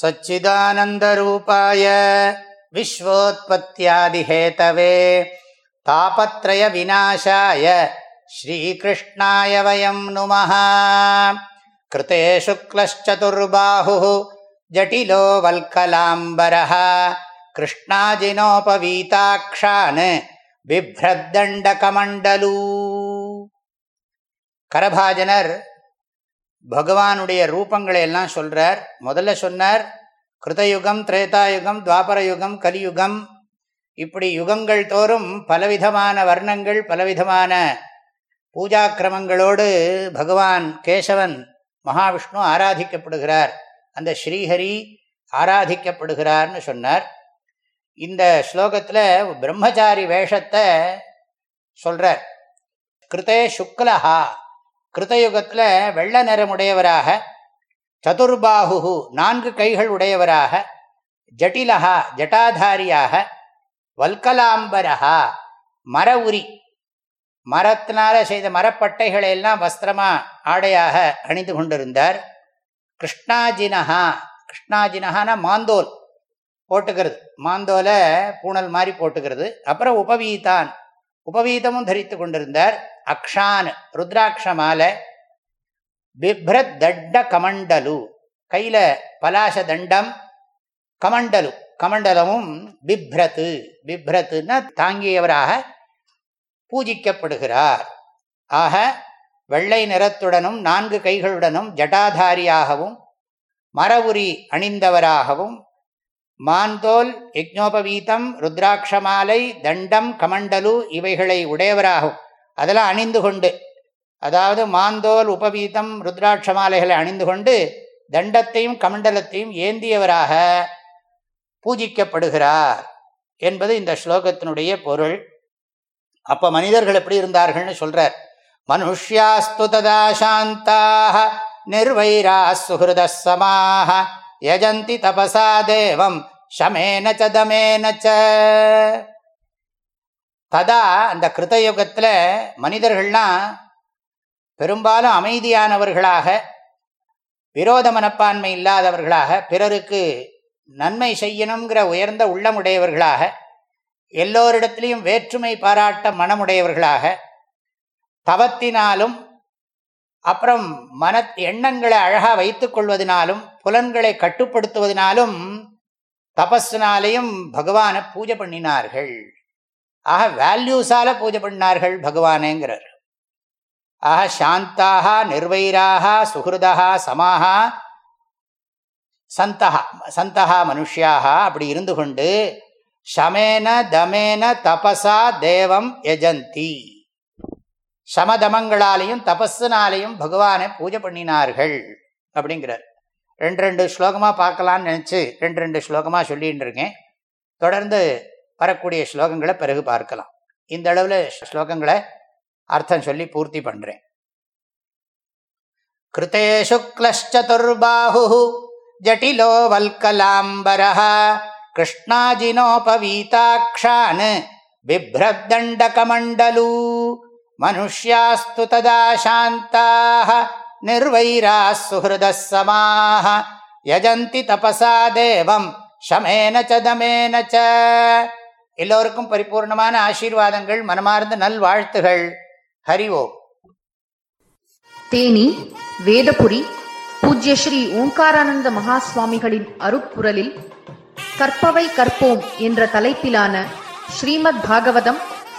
सच्चिदानन्दरूपाय विश्वोत्पत्त्यादिहेतवे तापत्रयविनाशाय श्रीकृष्णाय वयं नुमः कृते शुक्लश्चतुर्बाहुः जटिलो वल्कलाम्बरः कृष्णाजिनोपवीताक्षान् பிப்ரத்தண்டகமண்டலூ கரபாஜனர் பகவானுடைய ரூபங்களை எல்லாம் சொல்கிறார் முதல்ல சொன்னார் கிருதயுகம் திரேதாயுகம் துவாபரயுகம் கலியுகம். இப்படி யுகங்கள் தோறும் பலவிதமான வர்ணங்கள் பலவிதமான பூஜாக்கிரமங்களோடு பகவான் கேசவன் மகாவிஷ்ணு ஆராதிக்கப்படுகிறார். அந்த ஸ்ரீஹரி ஆராதிக்கப்படுகிறார்னு சொன்னார். இந்த ஸ்லோகத்தில் பிரம்மச்சாரி வேஷத்தை சொல்கிறார் கிருத்தே சுக்லஹா கிருத்தயுகத்தில் வெள்ள நிறமுடையவராக சதுர்பாகு நான்கு கைகள் உடையவராக ஜட்டிலகா ஜட்டாதாரியாக வல்கலாம்பரஹா மர உரி மரத்தினால செய்த மரப்பட்டைகளை எல்லாம் வஸ்திரமாக ஆடையாக அணிந்து கொண்டிருந்தார். கிருஷ்ணாஜினஹா கிருஷ்ணாஜினஹானா மாந்தோல் போட்டுக்கிறது. மாந்தோலை பூணல் மாதிரி போட்டுக்கிறது. அப்புறம் உபவீதான். உபவீதமும் தரித்து கொண்டிருந்தார். அக்ஷான் ருத்ராட்ச மாலை பிப்ரத் தட்ட கமண்டலு கையில் பலாச தண்டம் கமண்டலு. கமண்டலமும் பிப்ரத்து. பிப்ரத்துன்னா தாங்கியவராக பூஜிக்கப்படுகிறார். ஆக வெள்ளை நிறத்துடனும் நான்கு கைகளுடனும் ஜட்டாதாரியாகவும் மரவுரி அணிந்தவராகவும் மாந்தோல் யஜ்னோபவீதம் ருத்ராட்சமாலை தண்டம் கமண்டலு இவைகளை உடையவராகும். அதெல்லாம் அணிந்து கொண்டு அதாவது மாந்தோல் உபவீதம் ருத்ராட்ச மாலைகளை அணிந்து கொண்டு தண்டத்தையும் கமண்டலத்தையும் ஏந்தியவராக பூஜிக்கப்படுகிறார் என்பது இந்த ஸ்லோகத்தினுடைய பொருள். அப்போ மனிதர்கள் எப்படி இருந்தார்கள்னு சொல்கிறார் மனுஷியாஸ்து ததா சாந்தாக நிர்வைரா சுஹிருத சமாக யஜந்தி தபசா தேவம் ஷமேன சதமேன ததா அந்த கிருத்தயுகத்தில் மனிதர்கள்லாம் பெரும்பாலும் அமைதியானவர்களாக விரோத மனப்பான்மை இல்லாதவர்களாக பிறருக்கு நன்மை செய்யணுங்கிற உயர்ந்த உள்ளமுடையவர்களாக எல்லோரிடத்திலையும் வேற்றுமை பாராட்ட மனமுடையவர்களாக தவத்தினாலும் அப்புறம் மன எண்ணங்களை அழகாக வைத்துக் கொள்வதனாலும் புலன்களை கட்டுப்படுத்துவதனாலும் தபஸ்னாலையும் பகவானை பூஜை பண்ணினார்கள். ஆக வேல்யூஸால பூஜை பண்ணினார்கள் பகவானேங்கிறார். ஆக சாந்தாக நிர்வைராக சுகிருதா சமாக சந்தகா சந்தகா மனுஷியாக அப்படி இருந்து கொண்டு ஷமேன தமேன தபசா தேவம் எஜந்தி சமதமங்களாலையும் தபஸுனாலையும் பகவானை பூஜை பண்ணினார்கள் அப்படிங்கிறார். ரெண்டு ரெண்டு ஸ்லோகமாக பார்க்கலான்னு நினச்சி ரெண்டு ரெண்டு ஸ்லோகமாக சொல்லிகிட்டு இருக்கேன். தொடர்ந்து வரக்கூடிய ஸ்லோகங்களை பிறகு பார்க்கலாம். இந்த அளவில் ஸ்லோகங்களை அர்த்தம் சொல்லி பூர்த்தி பண்ணுறேன் கிருத்தே சுக்லச்சதுர்பாஹு ஜட்டிலோ வல்கலாம்பர கிருஷ்ணாஜினோபவீதாட்சான் பிப்ரத்தண்டகமண்டலூ மனுஷியாஸ்து ததா சாந்தாக நிர்வைரா சுஹிருத சமாக யஜந்தி தபசா தேவம் ஷமேன சதமேன ச எல்லோருக்கும் பரிபூர்ணமான ஆசீர்வாதங்கள் மனமார்ந்த நல்வாழ்த்துகள். ஹரி ஓம். தேனி வேதபுரி பூஜ்ய ஸ்ரீ ஓங்காரானந்த மகா சுவாமிகளின் அருப்புரலில் கற்பவை கற்போம் என்ற தலைப்பிலான ஸ்ரீமத் பாகவதம்